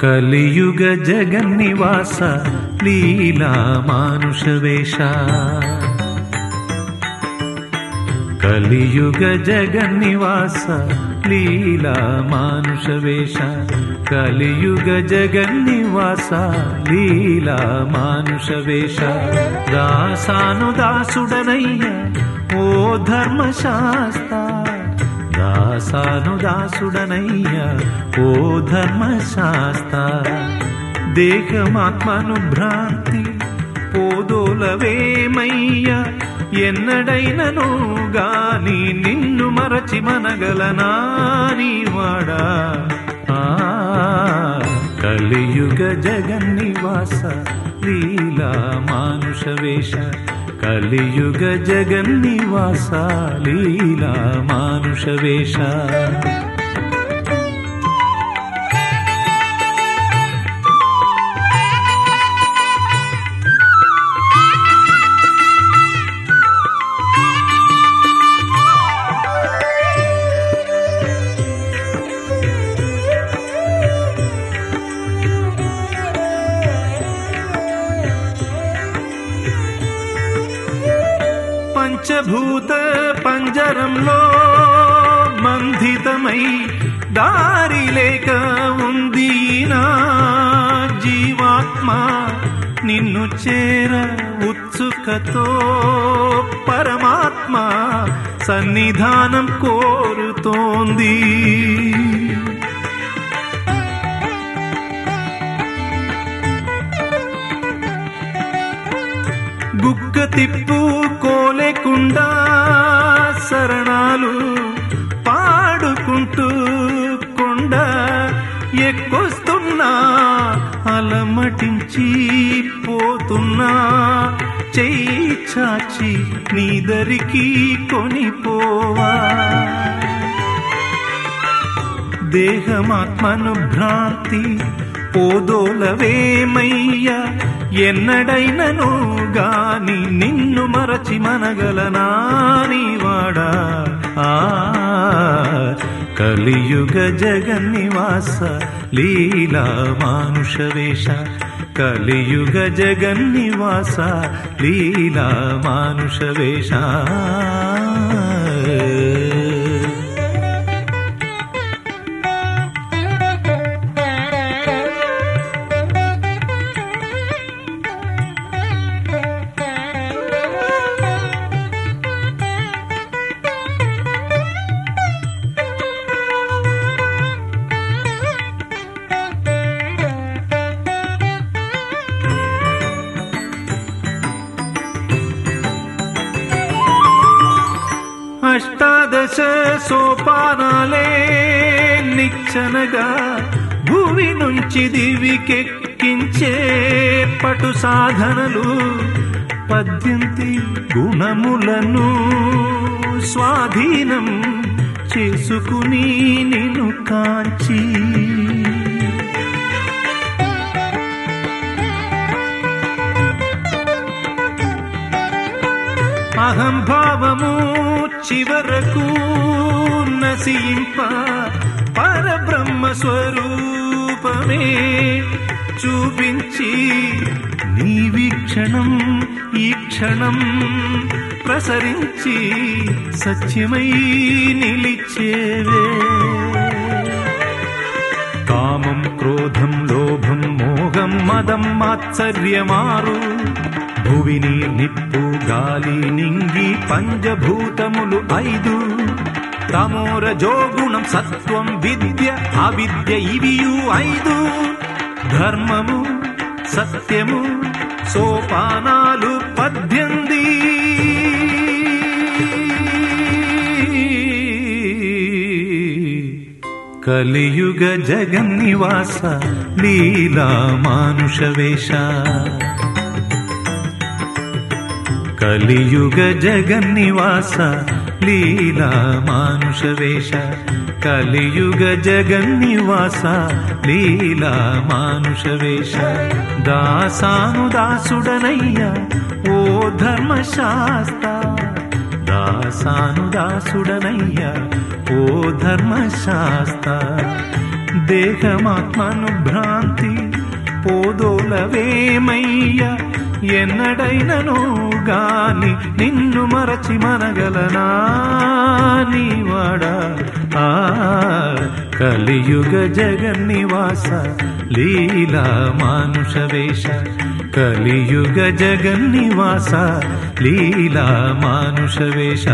కలియుగ జగన్నివాస లీలా మానుష వేష కలియుగ జగన్నివాస లీలా మానుష వేష కలియుగ జగన్నివాస లీలా మానుష వేష దాసాను దాసుడనయ్య ఓ ధర్మశాస్త్ర దాసాను దాసుడనయ్య ఓ ధర్మశాస్త దేహమాత్మను భ్రాంతి పోదోలవేమయ్యా ఎన్నడైనను గాని నిన్ను మరచి మనగలనా నీవాడా ఆ, కలియుగ జగన్నివాస లీలా మానుష వేష కలియుగ జగన్నివాస లీలా మానుష వేష పంచభూత పంజరంలో బంధితమై దారి లేక ఉంది నా జీవాత్మ. నిన్ను చేర ఉత్సుకతో పరమాత్మ సన్నిధానం కోరుతోంది. గుక్క తిప్పు లేకుండా శరణాలు పాడుకుంటూ కొండ ఎక్కొస్తున్నా అలమటించి పోతున్నా. చెయ్యి చాచి నీ దరికి కొనిపోవా. దేహమాత్మను భ్రాంతి పోదోలవేమయ్యా? ఎన్నడైనను గాని నిన్ను మరచి మనగలనా నీవాడా ఆ కలియుగ జగన్నివాస లీలా మానుష వేష కలియుగ జగన్నివాస లీలా మానుష వేష అష్టాదశ సోపానాలే నిచ్చనగా భూమి నుంచి దివికెక్కించే పటు సాధనలు పద్యంతి గుణములను స్వాధీనం చేసుకుని నిను కాంచి భావము చివరకు నసింప పరబ్రహ్మ స్వరూపమే చూపించి నీ వీక్షణం ఈ క్షణం ప్రసరించి సత్యమై నిలిచేవే. కామం క్రోధం లోభం మోహం మదం మాత్సర్యమారు. భువిని నిప్పు గాలి నింగి పంచభూతములు ఐదు. తమోర జోగుణం సత్వం విద్య అవిద్య ఇవియు ఐదు. ధర్మము సత్యము సోపానాలు పద్యంది. కలియుగ జగన్నివాస లీలా మానుష వేష కలియుగ జగన్నివాస లీలా మానుష వేష కలియుగ జగన్నివాస లీలా మానుష వేష దాసాను దాసుడనయ్య ఓ ధర్మశాస్త్ర దాసాను దాసుడనయ్య ఓ ధర్మశాస్త దేహమాత్మను భ్రాంతి పోదోలవేమయ్యా ఎన్నడైనను గాని నిన్ను మరచి మనగలనా నీవాడా ఆ కలియుగ జగన్నివాస లీలా మానుష వేష కలియుగ జగన్నివాస లీలా మానుష వేష